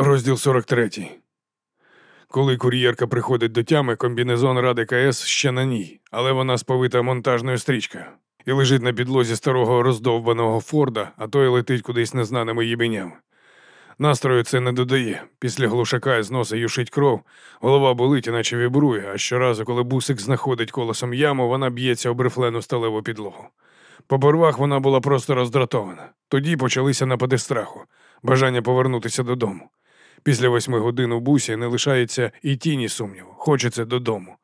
Розділ 43. Коли кур'єрка приходить до тями, комбінезон Ради КС ще на ній, але вона сповита монтажною стрічкою і лежить на підлозі старого роздовбаного Форда, а той летить кудись незнаними їбенями. Настрою це не додає. Після глушака з носа юшить кров, голова болить, іначе вібрує, а щоразу, коли бусик знаходить колесом яму, вона б'ється об рифлену сталеву підлогу. По борвах вона була просто роздратована. Тоді почалися напади страху, бажання повернутися додому. Після восьми годин у бусі не лишається і тіні сумніву, хочеться додому.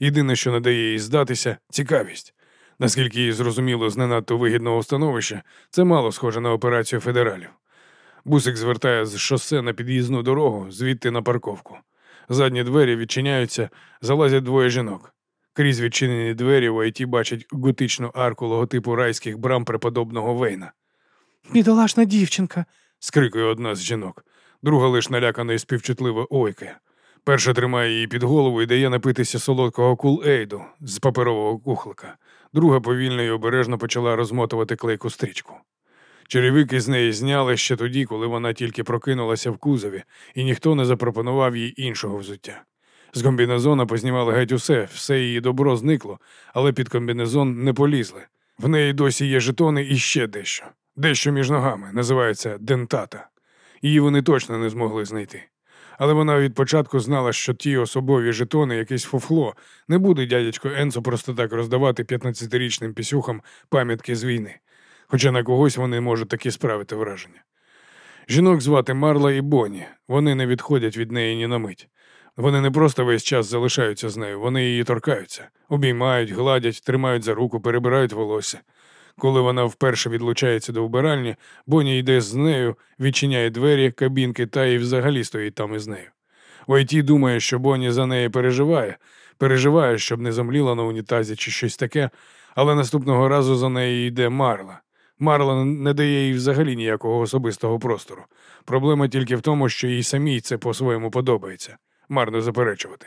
Єдине, що не дає їй здатися, цікавість. Наскільки їй зрозуміло з не надто вигідного становища, це мало схоже на операцію федералів. Бусик звертає з шосе на під'їзну дорогу, звідти на парковку. Задні двері відчиняються, залазять двоє жінок. Крізь відчинені двері в АйТі бачить готичну арку логотипу райських брам преподобного Вейна. Бідолашна дівчинка. скрикує одна з жінок, друга лиш налякана і співчутливо ойкає. Перша тримає її під голову і дає напитися солодкого кул-ейду з паперового кухлика. Друга повільно і обережно почала розмотувати клейку стрічку. Черевики з неї зняли ще тоді, коли вона тільки прокинулася в кузові, і ніхто не запропонував їй іншого взуття. З комбінезона познімали геть усе, все її добро зникло, але під комбінезон не полізли. В неї досі є жетони і ще дещо. Дещо між ногами, називається дентата. Її вони точно не змогли знайти. Але вона від початку знала, що ті особові жетони якесь фуфло, не буде дядечко Енцо просто так роздавати 15-річним пісюхам пам'ятки з війни, хоча на когось вони можуть таки справити враження. Жінок звати Марла і Бонні, вони не відходять від неї ні на мить. Вони не просто весь час залишаються з нею, вони її торкаються, обіймають, гладять, тримають за руку, перебирають волосся. Коли вона вперше відлучається до вбиральні, Бонні йде з нею, відчиняє двері, кабінки та і взагалі стоїть там із нею. Войті думає, що Бонні за неї переживає, переживає, щоб не замліла на унітазі чи щось таке, але наступного разу за нею йде Марла. Марла не дає їй взагалі ніякого особистого простору. Проблема тільки в тому, що їй самій це по-своєму подобається. Марно заперечувати.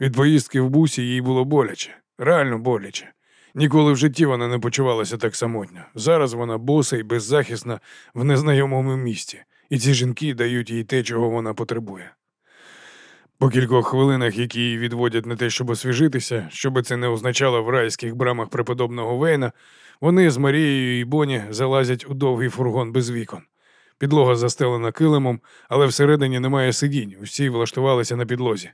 Від поїздки в бусі їй було боляче, реально боляче. Ніколи в житті вона не почувалася так самотньо. Зараз вона боса і беззахисна в незнайомому місті, і ці жінки дають їй те, чого вона потребує. По кількох хвилинах, які її відводять на те, щоб освіжитися, щоби це не означало в райських брамах преподобного Вейна, вони з Марією і Боні залазять у довгий фургон без вікон. Підлога застелена килимом, але всередині немає сидінь, усі влаштувалися на підлозі.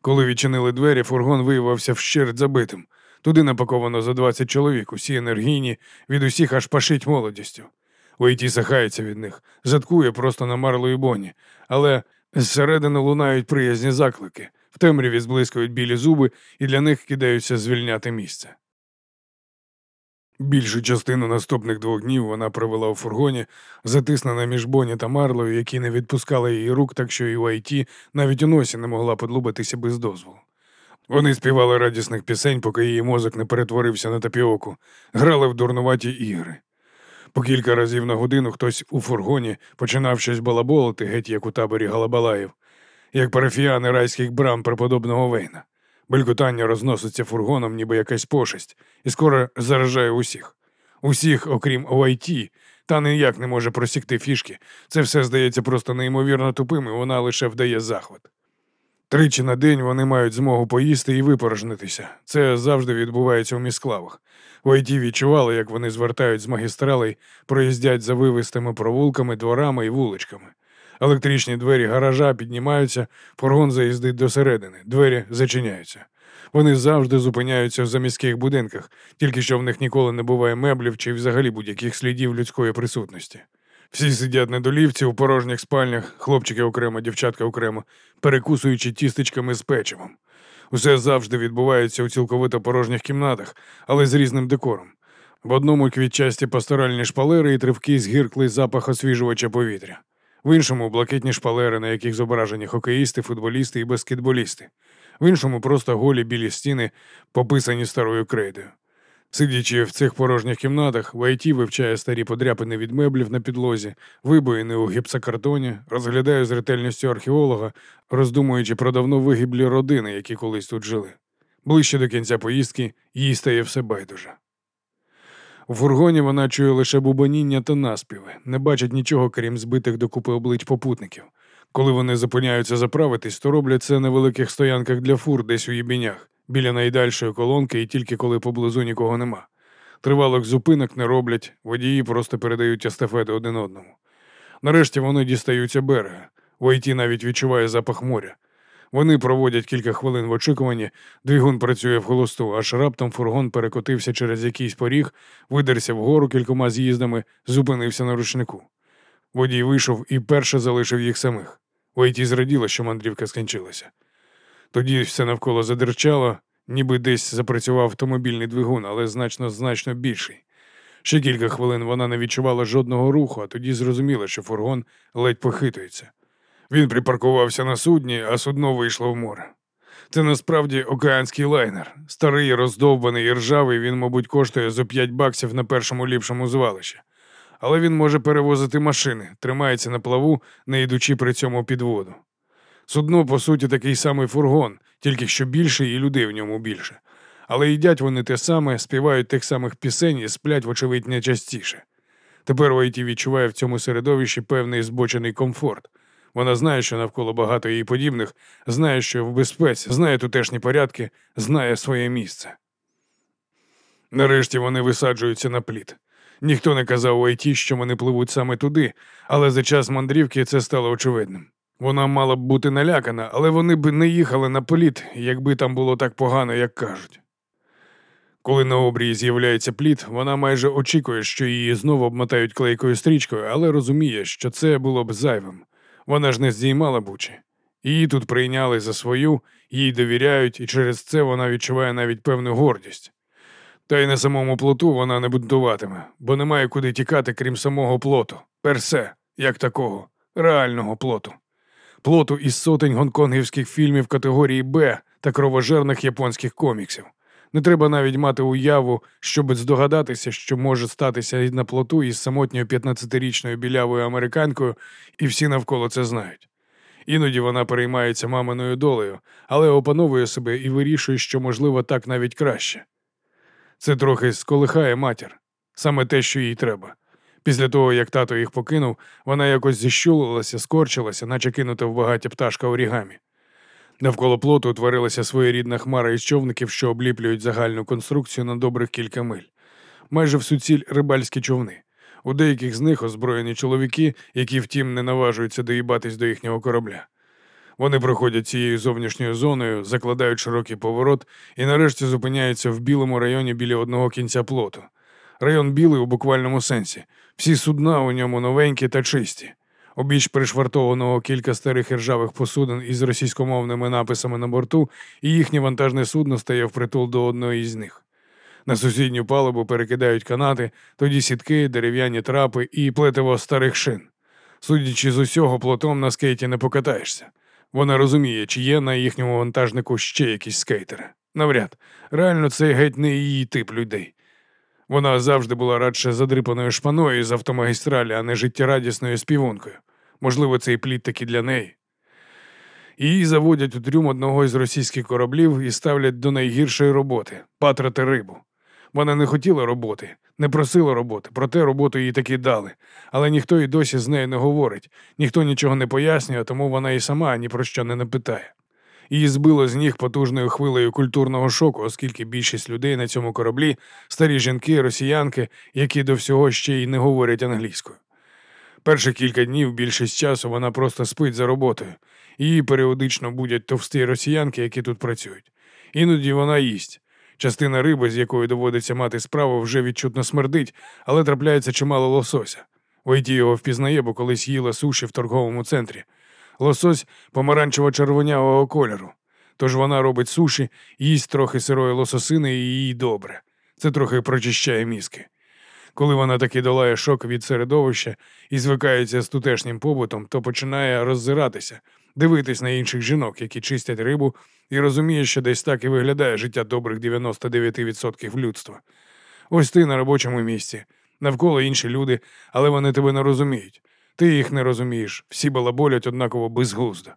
Коли відчинили двері, фургон виявився вщерть забитим. Туди напаковано за 20 чоловік, усі енергійні, від усіх аж пашить молодістю. Уйті сахається від них, заткує просто на Марлу і Бонні, але зсередини лунають приязні заклики, в темряві зблискують білі зуби і для них кидаються звільняти місце. Більшу частину наступних двох днів вона провела у фургоні, затиснена між Бонні та Марлою, які не відпускали її рук, так що і у Айті навіть у носі не могла подлубатися без дозволу. Вони співали радісних пісень, поки її мозок не перетворився на тапіоку, грали в дурнуваті ігри. По кілька разів на годину хтось у фургоні починав щось балаболити, геть як у таборі Галабалаїв, як парафіяни райських брам преподобного Вейна. Белькотання розноситься фургоном, ніби якась пошесть, і скоро заражає усіх. Усіх, окрім ОАЙТ, та ніяк не може просікти фішки. Це все здається просто неймовірно тупим, і вона лише вдає захват. Тричі на день вони мають змогу поїсти і випорожнитися. Це завжди відбувається у місклавах. В АйТ відчували, як вони звертають з магістралей, проїздять за вивистими провулками, дворами і вуличками. Електричні двері гаража піднімаються, фургон заїздить досередини, двері зачиняються. Вони завжди зупиняються в заміських будинках, тільки що в них ніколи не буває меблів чи взагалі будь-яких слідів людської присутності. Всі сидять на долівці у порожніх спальнях, хлопчики окремо, дівчатка окремо, перекусуючи тістечками з печивом. Усе завжди відбувається у цілковито порожніх кімнатах, але з різним декором. В одному квітчасті пасторальні шпалери і тривкий згірклий запах освіжувача повітря, в іншому блакитні шпалери, на яких зображені хокеїсти, футболісти і баскетболісти, в іншому просто голі білі стіни, пописані старою крейдою. Сидячи в цих порожніх кімнатах, в АйТі вивчає старі подряпини від меблів на підлозі, вибоїни у гіпсокартоні, розглядає з ретельністю археолога, роздумуючи про давно вигиблі родини, які колись тут жили. Ближче до кінця поїздки їй стає все байдуже. У фургоні вона чує лише бубоніння та наспіви, не бачить нічого, крім збитих докупи облич попутників. Коли вони зупиняються заправитись, то роблять це на великих стоянках для фур десь у їбінях, біля найдальшої колонки і тільки коли поблизу нікого нема. Тривалих зупинок не роблять, водії просто передають естафети один одному. Нарешті вони дістаються берега. В ІТ навіть відчуває запах моря. Вони проводять кілька хвилин в очікуванні, двигун працює в холосту, аж раптом фургон перекотився через якийсь поріг, видерся вгору кількома з'їздами, зупинився на ручнику. Водій вийшов і перше залишив їх самих. Уейті зраділо, що мандрівка скінчилася. Тоді все навколо задерчало, ніби десь запрацював автомобільний двигун, але значно значно більший. Ще кілька хвилин вона не відчувала жодного руху, а тоді зрозуміла, що фургон ледь похитується. Він припаркувався на судні, а судно вийшло в море. Це насправді океанський лайнер. Старий, роздовбаний і ржавий, він, мабуть, коштує зо 5 баксів на першому ліпшому звалищі. Але він може перевозити машини, тримається на плаву, не йдучи при цьому під воду. Судно, по суті, такий самий фургон, тільки що більший і людей в ньому більше. Але їдять вони те саме, співають тих самих пісень і сплять, вочевидь, не частіше. Тепер Вайті відчуває в цьому середовищі певний збочений комфорт. Вона знає, що навколо багато її подібних, знає, що в безпеці, знає тутешні порядки, знає своє місце. Нарешті вони висаджуються на пліт. Ніхто не казав у ІТ, що вони пливуть саме туди, але за час мандрівки це стало очевидним. Вона мала б бути налякана, але вони б не їхали на політ, якби там було так погано, як кажуть. Коли на обрії з'являється пліт, вона майже очікує, що її знову обмотають клейкою стрічкою, але розуміє, що це було б зайвим. Вона ж не здіймала бучі. Її тут прийняли за свою, їй довіряють, і через це вона відчуває навіть певну гордість. Та й на самому плоту вона не бунтуватиме, бо немає куди тікати, крім самого плоту, персе, як такого, реального плоту. Плоту із сотень гонконгівських фільмів категорії Б та кровожерних японських коміксів. Не треба навіть мати уяву, щоб здогадатися, що може статися на плоту із самотньою 15-річною білявою американкою, і всі навколо це знають. Іноді вона переймається маминою долею, але опановує себе і вирішує, що, можливо, так навіть краще. Це трохи сколихає матір, саме те, що їй треба. Після того, як тато їх покинув, вона якось зіщулилася, скорчилася, наче кинута в багаття пташка орігамі. Навколо плоту утворилася своєрідна хмара із човників, що обліплюють загальну конструкцію на добрих кілька миль. Майже в суціль рибальські човни. У деяких з них озброєні чоловіки, які, втім, не наважуються доїбатись до їхнього корабля. Вони проходять цією зовнішньою зоною, закладають широкий поворот і нарешті зупиняються в білому районі біля одного кінця плоту. Район білий у буквальному сенсі. Всі судна у ньому новенькі та чисті. Обіч пришвартованого кілька старих іржавих посудин із російськомовними написами на борту, і їхнє вантажне судно стає впритул до одної з них. На сусідню палубу перекидають канати, тоді сітки, дерев'яні трапи і плетиво старих шин. Судячи з усього, плотом на скейті не покатаєшся. Вона розуміє, чи є на їхньому вантажнику ще якісь скейтери. Навряд, реально це геть не її тип людей. Вона завжди була радше задрипаною шпаною з автомагістралі, а не життєрадісною співункою. Можливо, цей плід таки для неї. Її заводять у трюм одного із російських кораблів і ставлять до найгіршої роботи патрати рибу. Вона не хотіла роботи, не просила роботи, проте роботу їй таки дали. Але ніхто і досі з нею не говорить, ніхто нічого не пояснює, тому вона і сама ні про що не напитає. Її збило з ніг потужною хвилею культурного шоку, оскільки більшість людей на цьому кораблі старі жінки, росіянки, які до всього ще й не говорять англійською. Перші кілька днів більшість часу вона просто спить за роботою. Її періодично будять товсті росіянки, які тут працюють. Іноді вона їсть. Частина риби, з якою доводиться мати справу, вже відчутно смердить, але трапляється чимало лосося. Войті його впізнає, бо колись їла суші в торговому центрі. Лосось помаранчево-червонявого кольору. Тож вона робить суші, їсть трохи сирої лососини і їй добре. Це трохи прочищає мізки. Коли вона таки долає шок від середовища і звикається з тутешнім побутом, то починає роззиратися, дивитись на інших жінок, які чистять рибу, і розуміє, що десь так і виглядає життя добрих 99% людства. Ось ти на робочому місці, навколо інші люди, але вони тебе не розуміють. Ти їх не розумієш, всі балаболять однаково безглуздо.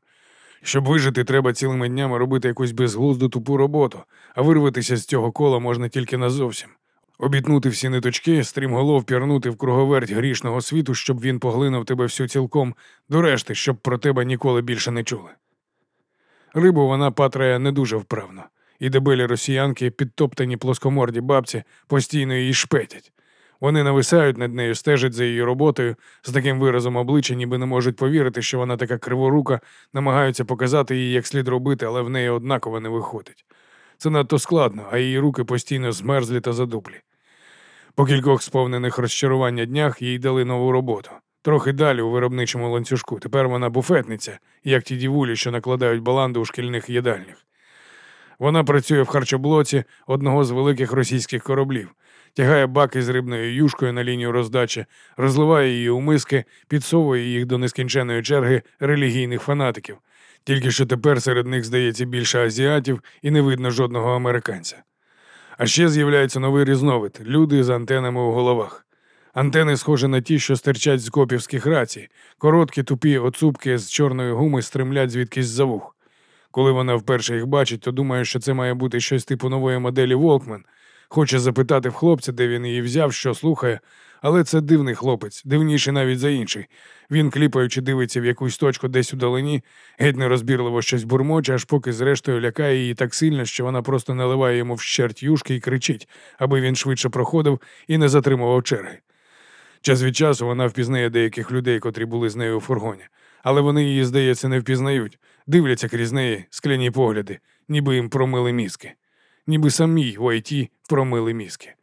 Щоб вижити, треба цілими днями робити якусь безглузду тупу роботу, а вирватися з цього кола можна тільки назовсім. Обітнути всі ниточки, стрімголов пірнути в круговерть грішного світу, щоб він поглинув тебе всю цілком, до решти, щоб про тебе ніколи більше не чули. Рибу вона патрає не дуже вправно, і дебелі росіянки, підтоптані плоскоморді бабці, постійно її шпетять. Вони нависають над нею, стежать за її роботою з таким виразом обличчя, ніби не можуть повірити, що вона така криворука, намагаються показати їй, як слід робити, але в неї однаково не виходить. Це надто складно, а її руки постійно змерзлі та задуплі. По кількох сповнених розчарування днях їй дали нову роботу. Трохи далі у виробничому ланцюжку. Тепер вона буфетниця, як ті дівулі, що накладають баланди у шкільних їдальнях. Вона працює в харчоблоці одного з великих російських кораблів, тягає баки з рибною юшкою на лінію роздачі, розливає її у миски, підсовує їх до нескінченої черги релігійних фанатиків. Тільки що тепер серед них здається більше азіатів і не видно жодного американця. А ще з'являється новий різновид люди з антенами у головах. Антени схожі на ті, що стирчать з копівських рацій, короткі тупі оцупки з чорної гуми стремлять звідкись за вух. Коли вона вперше їх бачить, то думає, що це має бути щось типу нової моделі Волкмен. Хоче запитати в хлопця, де він її взяв, що слухає, але це дивний хлопець, дивніший навіть за інший. Він, кліпаючи, дивиться в якусь точку десь удалині, геть нерозбірливо щось бурмоче, аж поки зрештою лякає її так сильно, що вона просто наливає йому вщерть юшки і кричить, аби він швидше проходив і не затримував черги. Час від часу вона впізнає деяких людей, котрі були з нею у фургоні, але вони її, здається, не впізнають, дивляться крізь неї скляні погляди, ніби їм промили мізки, ніби самій в ІТ промили мізки.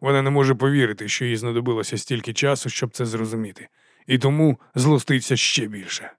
Вона не може повірити, що їй знадобилося стільки часу, щоб це зрозуміти, і тому злоститься ще більше.